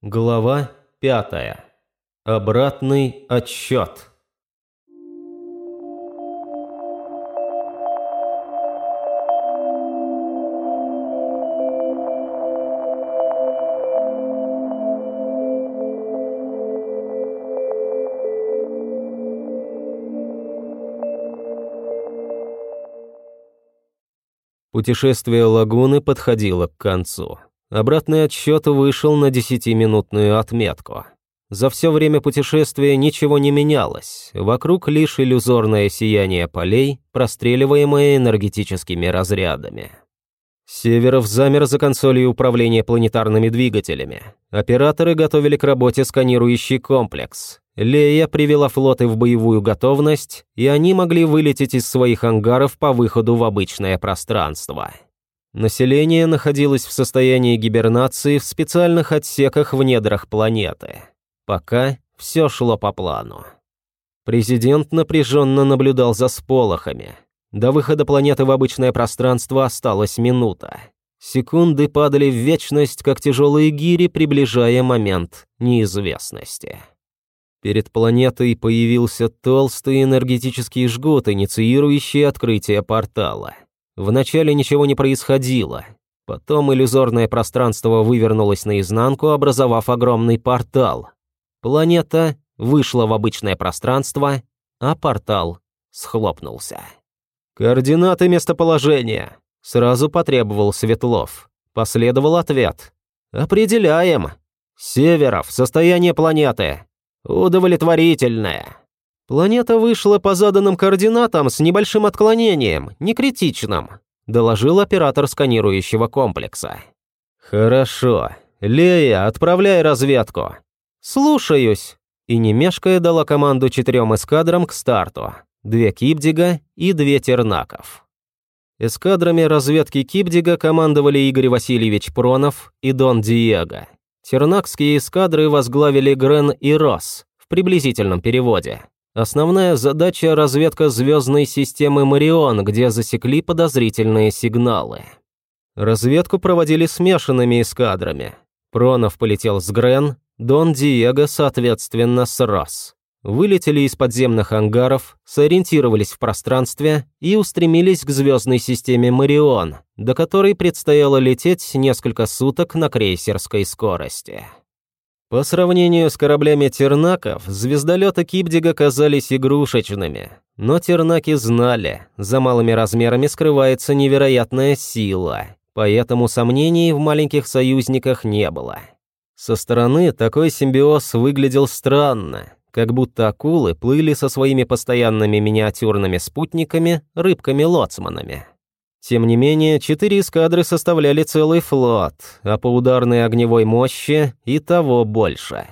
Глава пятая. Обратный отсчет. Путешествие лагуны подходило к концу. Обратный отсчет вышел на десятиминутную отметку. За все время путешествия ничего не менялось, вокруг лишь иллюзорное сияние полей, простреливаемое энергетическими разрядами. Северов замер за консолью управления планетарными двигателями. Операторы готовили к работе сканирующий комплекс. Лея привела флоты в боевую готовность, и они могли вылететь из своих ангаров по выходу в обычное пространство. Население находилось в состоянии гибернации в специальных отсеках в недрах планеты. Пока все шло по плану. Президент напряженно наблюдал за сполохами. До выхода планеты в обычное пространство осталась минута. Секунды падали в вечность, как тяжелые гири, приближая момент неизвестности. Перед планетой появился толстый энергетический жгут, инициирующий открытие портала – Вначале ничего не происходило. Потом иллюзорное пространство вывернулось наизнанку, образовав огромный портал. Планета вышла в обычное пространство, а портал схлопнулся. «Координаты местоположения», — сразу потребовал Светлов. Последовал ответ. «Определяем. Северов, состояние планеты. Удовлетворительное». «Планета вышла по заданным координатам с небольшим отклонением, не критичным», доложил оператор сканирующего комплекса. «Хорошо. Лея, отправляй разведку». «Слушаюсь». И не мешкая дала команду четырем эскадрам к старту. Две Кипдига и две Тернаков. Эскадрами разведки Кипдига командовали Игорь Васильевич Пронов и Дон Диего. Тернакские эскадры возглавили Грен и Росс в приблизительном переводе. Основная задача – разведка звездной системы Марион, где засекли подозрительные сигналы. Разведку проводили смешанными эскадрами. Пронов полетел с Грен, Дон Диего, соответственно, с Росс. Вылетели из подземных ангаров, сориентировались в пространстве и устремились к звездной системе Марион, до которой предстояло лететь несколько суток на крейсерской скорости. По сравнению с кораблями тернаков, звездолеты Кипдига казались игрушечными. Но тернаки знали, за малыми размерами скрывается невероятная сила, поэтому сомнений в маленьких союзниках не было. Со стороны такой симбиоз выглядел странно, как будто акулы плыли со своими постоянными миниатюрными спутниками, рыбками-лоцманами. Тем не менее, четыре эскадры составляли целый флот, а по ударной огневой мощи и того больше.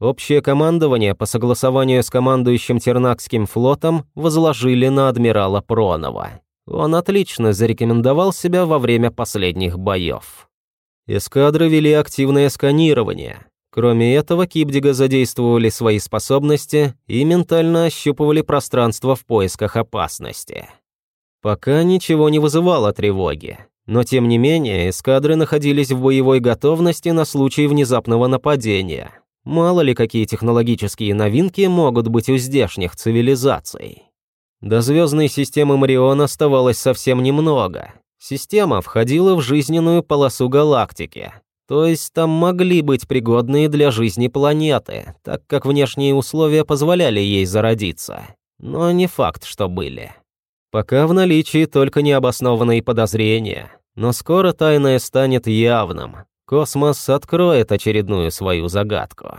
Общее командование по согласованию с командующим Тернакским флотом возложили на адмирала Пронова. Он отлично зарекомендовал себя во время последних боев. Эскадры вели активное сканирование. Кроме этого, Кипдига задействовали свои способности и ментально ощупывали пространство в поисках опасности. Пока ничего не вызывало тревоги. Но тем не менее, эскадры находились в боевой готовности на случай внезапного нападения. Мало ли какие технологические новинки могут быть у здешних цивилизаций. До звездной системы Марион оставалось совсем немного. Система входила в жизненную полосу галактики. То есть там могли быть пригодные для жизни планеты, так как внешние условия позволяли ей зародиться. Но не факт, что были. Пока в наличии только необоснованные подозрения, но скоро тайное станет явным. Космос откроет очередную свою загадку.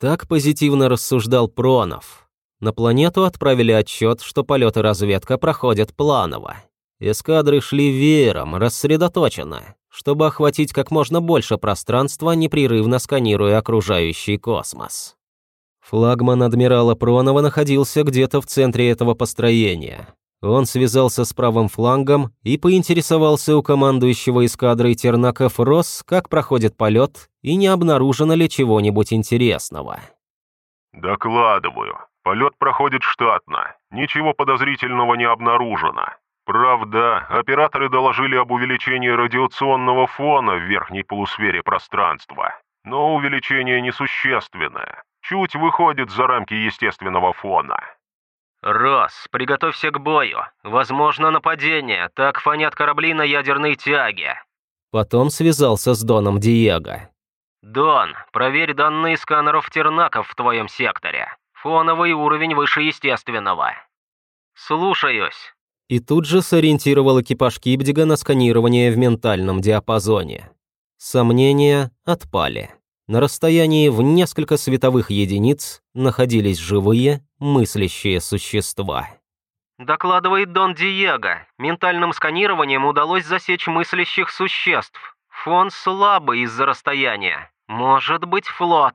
Так позитивно рассуждал Пронов. На планету отправили отчет, что полеты разведка проходят планово. Эскадры шли веером, рассредоточенно, чтобы охватить как можно больше пространства, непрерывно сканируя окружающий космос. Флагман адмирала Пронова находился где-то в центре этого построения, он связался с правым флангом и поинтересовался у командующего эскадрой Тернаков Рос, как проходит полет и не обнаружено ли чего-нибудь интересного. «Докладываю. Полет проходит штатно. Ничего подозрительного не обнаружено. Правда, операторы доложили об увеличении радиационного фона в верхней полусфере пространства. но увеличение несущественное, чуть выходит за рамки естественного фона. «Рос, приготовься к бою. Возможно нападение, так фонят корабли на ядерной тяге». Потом связался с Доном Диего. «Дон, проверь данные сканеров тернаков в твоем секторе. Фоновый уровень выше естественного». «Слушаюсь». И тут же сориентировал экипаж Кибдига на сканирование в ментальном диапазоне. Сомнения отпали. На расстоянии в несколько световых единиц находились живые, мыслящие существа. Докладывает Дон Диего. Ментальным сканированием удалось засечь мыслящих существ. Фон слабый из-за расстояния. Может быть, флот.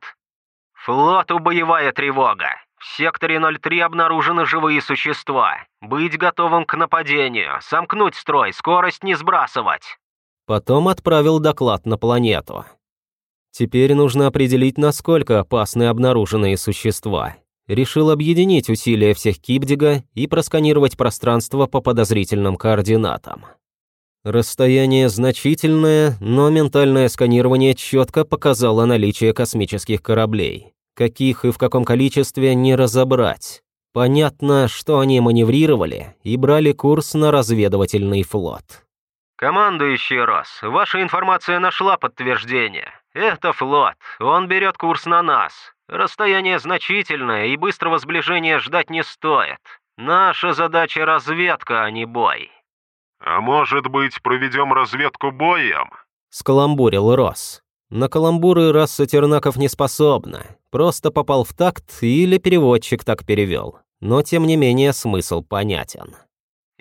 Флоту боевая тревога. В секторе 03 обнаружены живые существа. Быть готовым к нападению. Сомкнуть строй, скорость не сбрасывать. Потом отправил доклад на планету. Теперь нужно определить, насколько опасны обнаруженные существа. Решил объединить усилия всех Кибдига и просканировать пространство по подозрительным координатам. Расстояние значительное, но ментальное сканирование четко показало наличие космических кораблей. Каких и в каком количестве не разобрать. Понятно, что они маневрировали и брали курс на разведывательный флот. «Командующий Рос, ваша информация нашла подтверждение. Это флот, он берет курс на нас. Расстояние значительное, и быстрого сближения ждать не стоит. Наша задача разведка, а не бой». «А может быть, проведем разведку боем?» — скаламбурил Рос. На каламбуры раса тернаков не способна. Просто попал в такт или переводчик так перевел. Но тем не менее смысл понятен.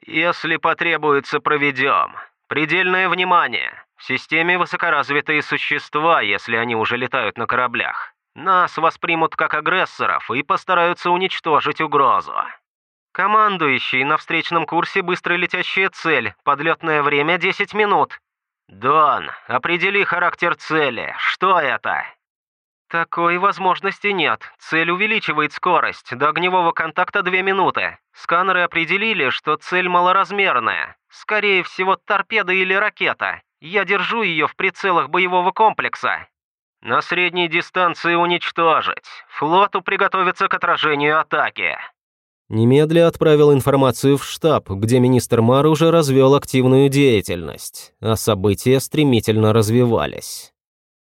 «Если потребуется, проведем. Предельное внимание. Системе высокоразвитые существа, если они уже летают на кораблях. Нас воспримут как агрессоров и постараются уничтожить угрозу. Командующий на встречном курсе быстро летящая цель. Подлетное время 10 минут. Дон, определи характер цели. Что это? Такой возможности нет. Цель увеличивает скорость. До огневого контакта 2 минуты. Сканеры определили, что цель малоразмерная. Скорее всего, торпеда или ракета. Я держу ее в прицелах боевого комплекса. На средней дистанции уничтожить. Флоту приготовиться к отражению атаки. Немедля отправил информацию в штаб, где министр Мар уже развел активную деятельность, а события стремительно развивались.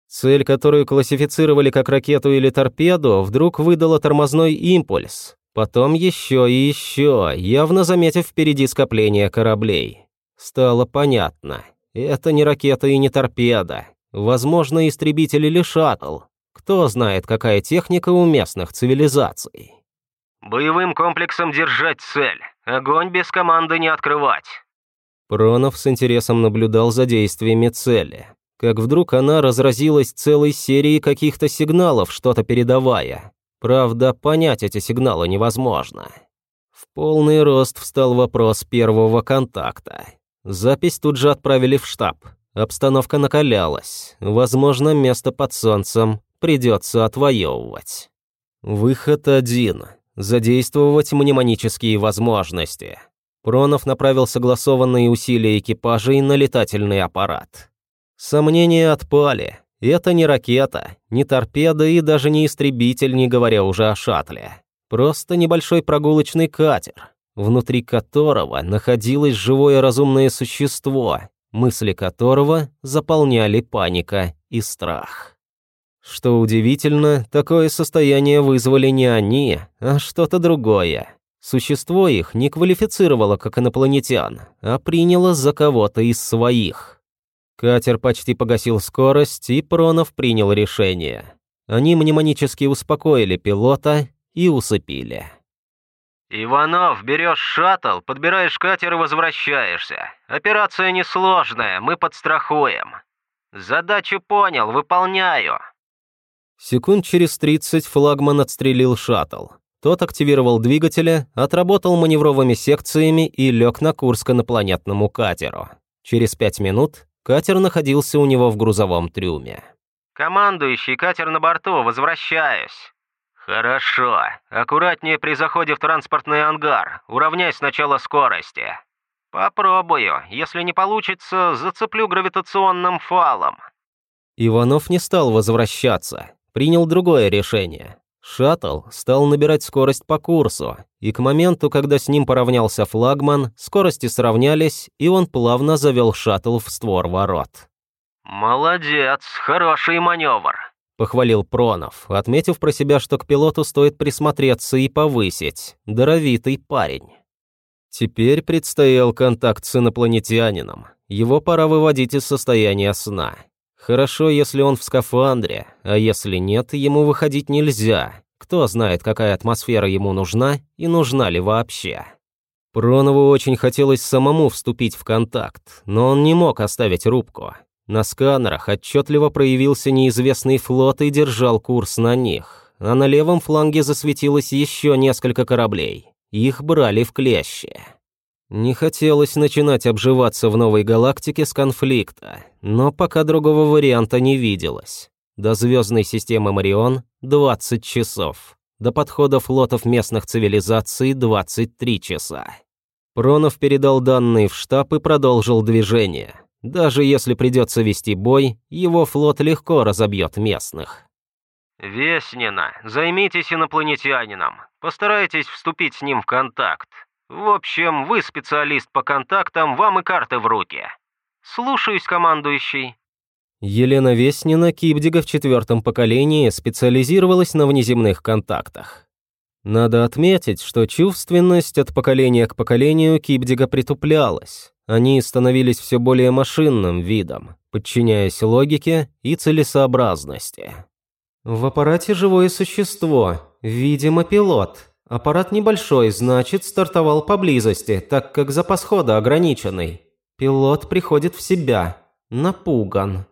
Цель, которую классифицировали как ракету или торпеду, вдруг выдала тормозной импульс. Потом еще и еще, явно заметив впереди скопление кораблей. Стало понятно. Это не ракета и не торпеда. Возможно, истребитель или шаттл. Кто знает, какая техника у местных цивилизаций. «Боевым комплексом держать цель. Огонь без команды не открывать». Пронов с интересом наблюдал за действиями цели. Как вдруг она разразилась целой серией каких-то сигналов, что-то передавая. Правда, понять эти сигналы невозможно. В полный рост встал вопрос первого контакта. Запись тут же отправили в штаб. Обстановка накалялась. Возможно, место под солнцем придется отвоевывать. Выход один. Задействовать мнемонические возможности. Пронов направил согласованные усилия экипажей на летательный аппарат. Сомнения отпали. Это не ракета, не торпеда и даже не истребитель, не говоря уже о шаттле. Просто небольшой прогулочный катер, внутри которого находилось живое разумное существо, мысли которого заполняли паника и страх. Что удивительно, такое состояние вызвали не они, а что-то другое. Существо их не квалифицировало как инопланетян, а приняло за кого-то из своих. Катер почти погасил скорость, и Пронов принял решение. Они мнемонически успокоили пилота и усыпили. «Иванов, берешь шаттл, подбираешь катер и возвращаешься. Операция несложная, мы подстрахуем. Задачу понял, выполняю». Секунд через 30 флагман отстрелил шаттл. Тот активировал двигатели, отработал маневровыми секциями и лег на курс к инопланетному катеру. Через пять минут катер находился у него в грузовом трюме. «Командующий, катер на борту, возвращаюсь». «Хорошо. Аккуратнее при заходе в транспортный ангар. Уравняй сначала скорости». «Попробую. Если не получится, зацеплю гравитационным фалом». Иванов не стал возвращаться, принял другое решение. Шаттл стал набирать скорость по курсу, и к моменту, когда с ним поравнялся флагман, скорости сравнялись, и он плавно завел шаттл в створ ворот. «Молодец, хороший маневр», — похвалил Пронов, отметив про себя, что к пилоту стоит присмотреться и повысить. Даровитый парень. Теперь предстоял контакт с инопланетянином. Его пора выводить из состояния сна. Хорошо, если он в скафандре, а если нет, ему выходить нельзя. Кто знает, какая атмосфера ему нужна и нужна ли вообще. Пронову очень хотелось самому вступить в контакт, но он не мог оставить рубку. На сканерах отчетливо проявился неизвестный флот и держал курс на них, а на левом фланге засветилось еще несколько кораблей. Их брали в клещи. Не хотелось начинать обживаться в новой галактике с конфликта, но пока другого варианта не виделось. До звездной системы Марион 20 часов. До подхода флотов местных цивилизаций 23 часа. Пронов передал данные в штаб и продолжил движение. Даже если придется вести бой, его флот легко разобьет местных. «Веснина, займитесь инопланетянином. Постарайтесь вступить с ним в контакт. В общем, вы специалист по контактам, вам и карты в руки. Слушаюсь, командующий». Елена Веснина, Кибдига в четвертом поколении, специализировалась на внеземных контактах. Надо отметить, что чувственность от поколения к поколению Кибдига притуплялась. Они становились все более машинным видом, подчиняясь логике и целесообразности. В аппарате живое существо, видимо, пилот. Аппарат небольшой, значит, стартовал поблизости, так как запас хода ограниченный. Пилот приходит в себя, напуган.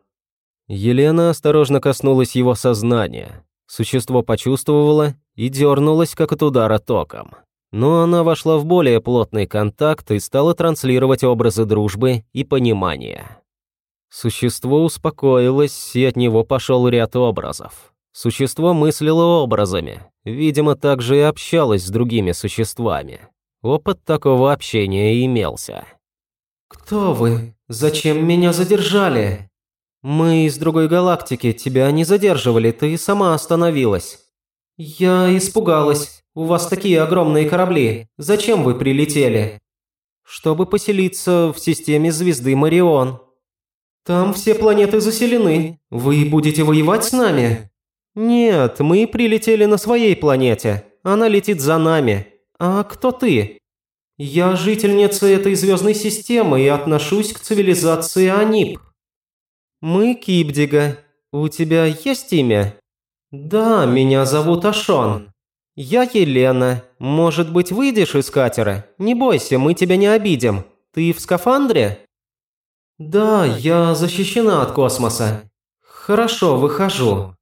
Елена осторожно коснулась его сознания. Существо почувствовало и дернулось, как от удара током но она вошла в более плотный контакт и стала транслировать образы дружбы и понимания. Существо успокоилось, и от него пошел ряд образов. Существо мыслило образами, видимо, также и общалось с другими существами. Опыт такого общения имелся. «Кто вы? Зачем меня задержали?» «Мы из другой галактики, тебя не задерживали, ты сама остановилась». «Я испугалась. У вас такие огромные корабли. Зачем вы прилетели?» «Чтобы поселиться в системе звезды Марион». «Там все планеты заселены. Вы будете воевать с нами?» «Нет, мы прилетели на своей планете. Она летит за нами. А кто ты?» «Я жительница этой звездной системы и отношусь к цивилизации Анип». «Мы Кибдига. У тебя есть имя?» «Да, меня зовут Ашон». «Я Елена. Может быть, выйдешь из катера? Не бойся, мы тебя не обидим. Ты в скафандре?» «Да, я защищена от космоса. Хорошо, выхожу».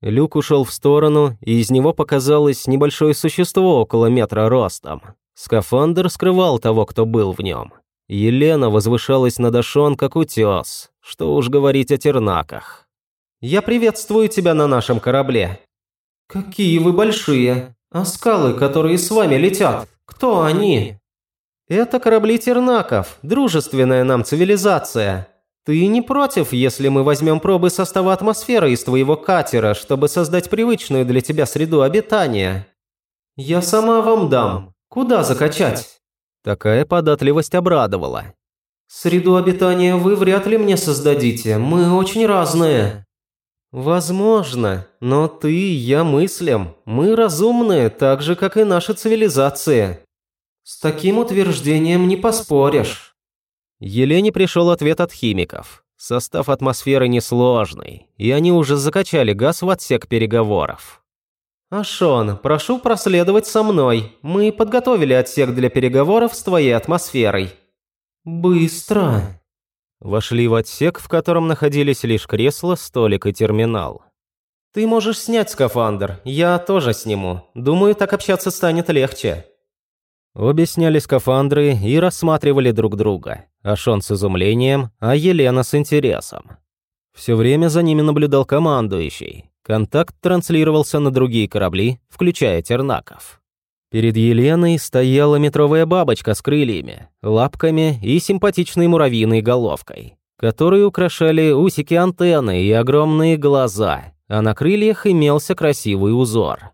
Люк ушел в сторону, и из него показалось небольшое существо около метра ростом. Скафандр скрывал того, кто был в нем. Елена возвышалась над Ашон, как утес. Что уж говорить о тернаках. «Я приветствую тебя на нашем корабле. «Какие вы большие! А скалы, которые с вами летят, кто они?» «Это корабли тернаков, дружественная нам цивилизация. Ты не против, если мы возьмем пробы состава атмосферы из твоего катера, чтобы создать привычную для тебя среду обитания?» «Я сама вам дам. Куда закачать?» Такая податливость обрадовала. «Среду обитания вы вряд ли мне создадите, мы очень разные». «Возможно, но ты и я мыслим. Мы разумные, так же, как и наша цивилизация». «С таким утверждением не поспоришь». Елене пришел ответ от химиков. Состав атмосферы несложный, и они уже закачали газ в отсек переговоров. «Ашон, прошу проследовать со мной. Мы подготовили отсек для переговоров с твоей атмосферой». «Быстро», Вошли в отсек, в котором находились лишь кресло, столик и терминал. «Ты можешь снять скафандр, я тоже сниму. Думаю, так общаться станет легче». Обе сняли скафандры и рассматривали друг друга. Ашон с изумлением, а Елена с интересом. Все время за ними наблюдал командующий. Контакт транслировался на другие корабли, включая тернаков. Перед Еленой стояла метровая бабочка с крыльями, лапками и симпатичной муравьиной головкой. которые украшали усики антенны и огромные глаза, а на крыльях имелся красивый узор.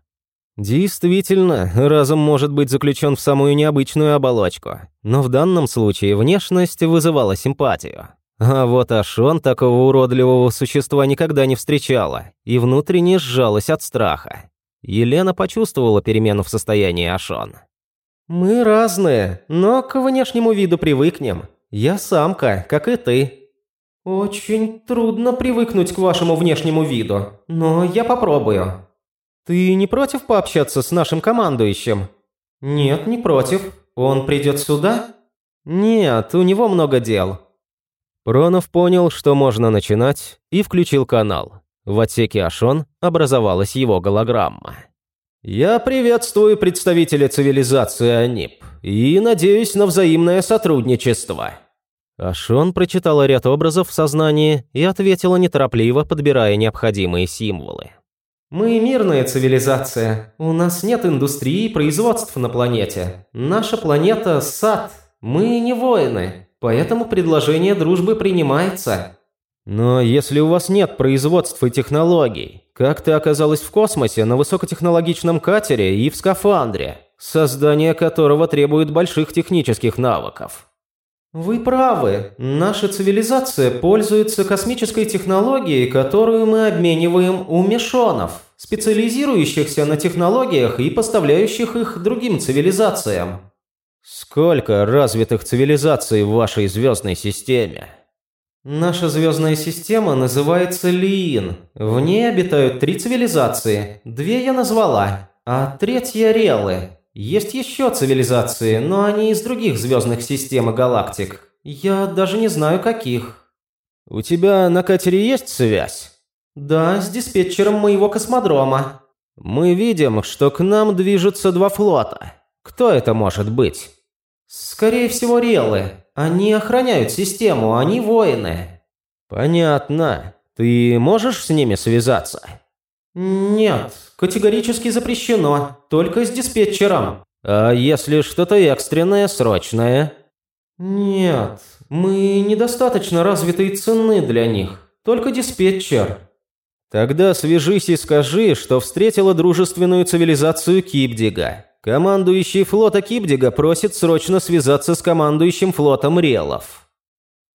Действительно, разум может быть заключен в самую необычную оболочку, но в данном случае внешность вызывала симпатию. А вот Ашон такого уродливого существа никогда не встречала и внутренне сжалась от страха. Елена почувствовала перемену в состоянии Ашон. «Мы разные, но к внешнему виду привыкнем. Я самка, как и ты». «Очень трудно привыкнуть к вашему внешнему виду, но я попробую». «Ты не против пообщаться с нашим командующим?» «Нет, не против. Он придет сюда?» «Нет, у него много дел». Пронов понял, что можно начинать, и включил канал. В отсеке Ашон образовалась его голограмма. «Я приветствую представителя цивилизации Анип и надеюсь на взаимное сотрудничество». Ашон прочитала ряд образов в сознании и ответила неторопливо, подбирая необходимые символы. «Мы мирная цивилизация. У нас нет индустрии и производств на планете. Наша планета – сад. Мы не воины, поэтому предложение дружбы принимается. Но если у вас нет производств и технологий, как ты оказалась в космосе на высокотехнологичном катере и в скафандре, создание которого требует больших технических навыков? Вы правы. Наша цивилизация пользуется космической технологией, которую мы обмениваем у мешонов, специализирующихся на технологиях и поставляющих их другим цивилизациям. Сколько развитых цивилизаций в вашей звездной системе? Наша звездная система называется Лиин. В ней обитают три цивилизации. Две я назвала, а третья – Релы. Есть еще цивилизации, но они из других звездных систем и галактик. Я даже не знаю, каких. У тебя на катере есть связь? Да, с диспетчером моего космодрома. Мы видим, что к нам движутся два флота. Кто это может быть? Скорее всего, Релы. Они охраняют систему, они воины. Понятно. Ты можешь с ними связаться? Нет, категорически запрещено. Только с диспетчером. А если что-то экстренное, срочное? Нет, мы недостаточно развиты и ценны для них. Только диспетчер. Тогда свяжись и скажи, что встретила дружественную цивилизацию Кипдига. Командующий флота Кипдига просит срочно связаться с командующим флотом Релов.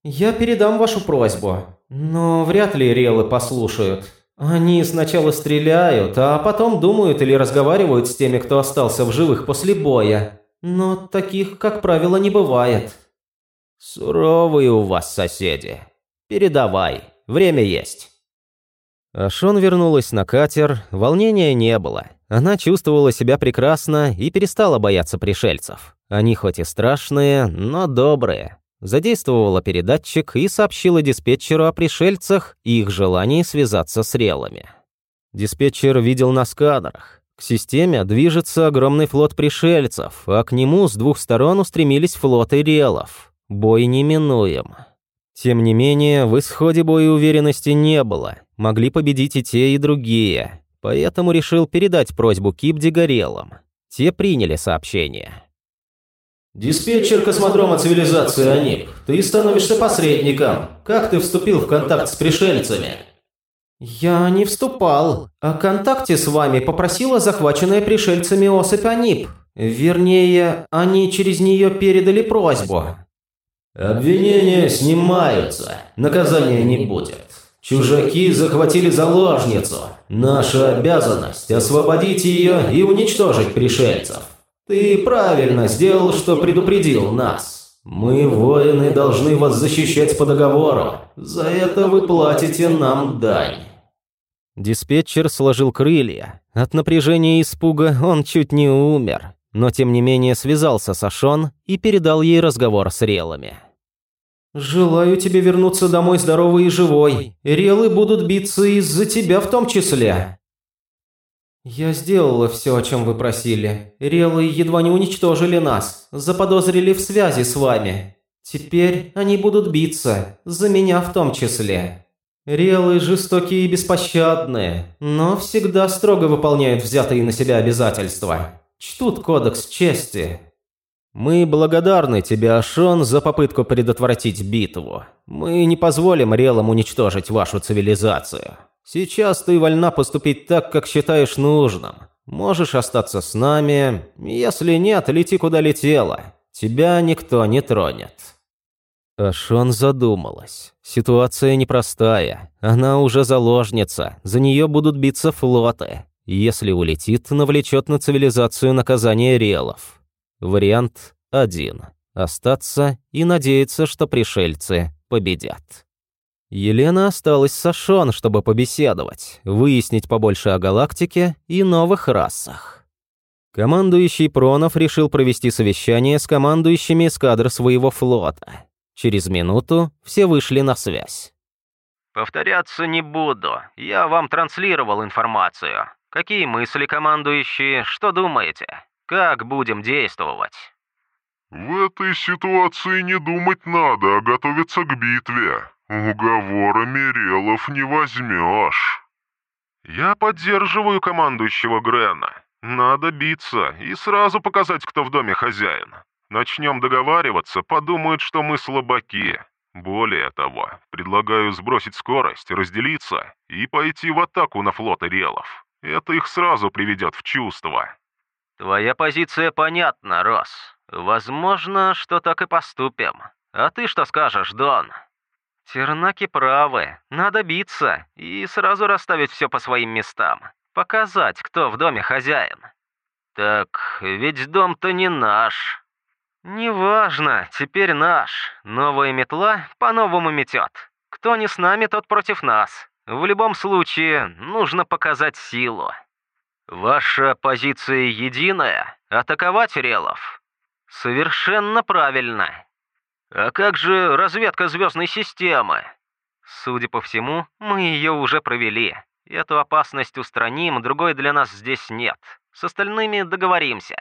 Я передам вашу просьбу, но вряд ли Релы послушают. Они сначала стреляют, а потом думают или разговаривают с теми, кто остался в живых после боя. Но таких, как правило, не бывает. Суровые у вас соседи. Передавай, время есть. Ашон вернулась на катер, волнения не было. Она чувствовала себя прекрасно и перестала бояться пришельцев. Они хоть и страшные, но добрые. Задействовала передатчик и сообщила диспетчеру о пришельцах и их желании связаться с релами. Диспетчер видел на сканерах. К системе движется огромный флот пришельцев, а к нему с двух сторон устремились флоты релов. Бой неминуем. Тем не менее, в исходе боя уверенности не было. Могли победить и те, и другие поэтому решил передать просьбу Кипди горелым. Те приняли сообщение. «Диспетчер космодрома цивилизации Анип, ты становишься посредником. Как ты вступил в контакт с пришельцами?» «Я не вступал. О контакте с вами попросила захваченная пришельцами особь Анип. Вернее, они через нее передали просьбу». «Обвинения снимаются. Наказания не будет. Чужаки захватили заложницу. Наша обязанность – освободить ее и уничтожить пришельцев. Ты правильно сделал, что предупредил нас. Мы, воины, должны вас защищать по договору. За это вы платите нам дань». Диспетчер сложил крылья. От напряжения и испуга он чуть не умер, но тем не менее связался с Ашон и передал ей разговор с релами. «Желаю тебе вернуться домой здоровый и живой. Релы будут биться из-за тебя в том числе». «Я сделала все, о чем вы просили. Релы едва не уничтожили нас, заподозрили в связи с вами. Теперь они будут биться, за меня в том числе. Релы жестокие и беспощадные, но всегда строго выполняют взятые на себя обязательства. Чтут кодекс чести. Мы благодарны тебе, Ашон, за попытку предотвратить битву. Мы не позволим релам уничтожить вашу цивилизацию. Сейчас ты вольна поступить так, как считаешь нужным. Можешь остаться с нами. Если нет, лети куда летела. Тебя никто не тронет». Ашон задумалась. Ситуация непростая. Она уже заложница. За нее будут биться флоты. Если улетит, навлечет на цивилизацию наказание релов. Вариант один. Остаться и надеяться, что пришельцы победят. Елена осталась с Ашон, чтобы побеседовать, выяснить побольше о галактике и новых расах. Командующий Пронов решил провести совещание с командующими эскадр своего флота. Через минуту все вышли на связь. «Повторяться не буду. Я вам транслировал информацию. Какие мысли, командующие? Что думаете?» Как будем действовать?» «В этой ситуации не думать надо, а готовиться к битве. Уговорами релов не возьмешь». «Я поддерживаю командующего Грена. Надо биться и сразу показать, кто в доме хозяин. Начнем договариваться, подумают, что мы слабаки. Более того, предлагаю сбросить скорость, разделиться и пойти в атаку на флот релов. Это их сразу приведет в чувство». «Твоя позиция понятна, Рос. Возможно, что так и поступим. А ты что скажешь, Дон?» «Тернаки правы. Надо биться и сразу расставить все по своим местам. Показать, кто в доме хозяин». «Так ведь дом-то не наш». «Неважно, теперь наш. Новая метла по-новому метет. Кто не с нами, тот против нас. В любом случае, нужно показать силу». «Ваша позиция единая? Атаковать релов?» «Совершенно правильно. А как же разведка звездной системы?» «Судя по всему, мы ее уже провели. Эту опасность устраним, другой для нас здесь нет. С остальными договоримся».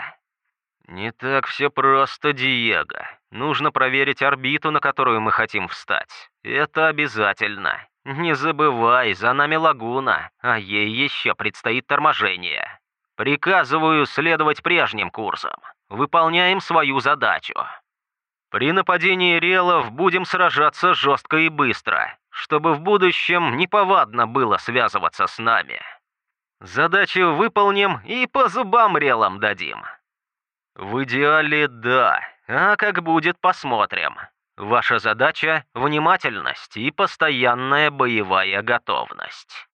«Не так все просто, Диего. Нужно проверить орбиту, на которую мы хотим встать. Это обязательно. «Не забывай, за нами лагуна, а ей еще предстоит торможение. Приказываю следовать прежним курсам. Выполняем свою задачу. При нападении релов будем сражаться жестко и быстро, чтобы в будущем неповадно было связываться с нами. Задачу выполним и по зубам релам дадим. В идеале да, а как будет, посмотрим. Ваша задача — внимательность и постоянная боевая готовность.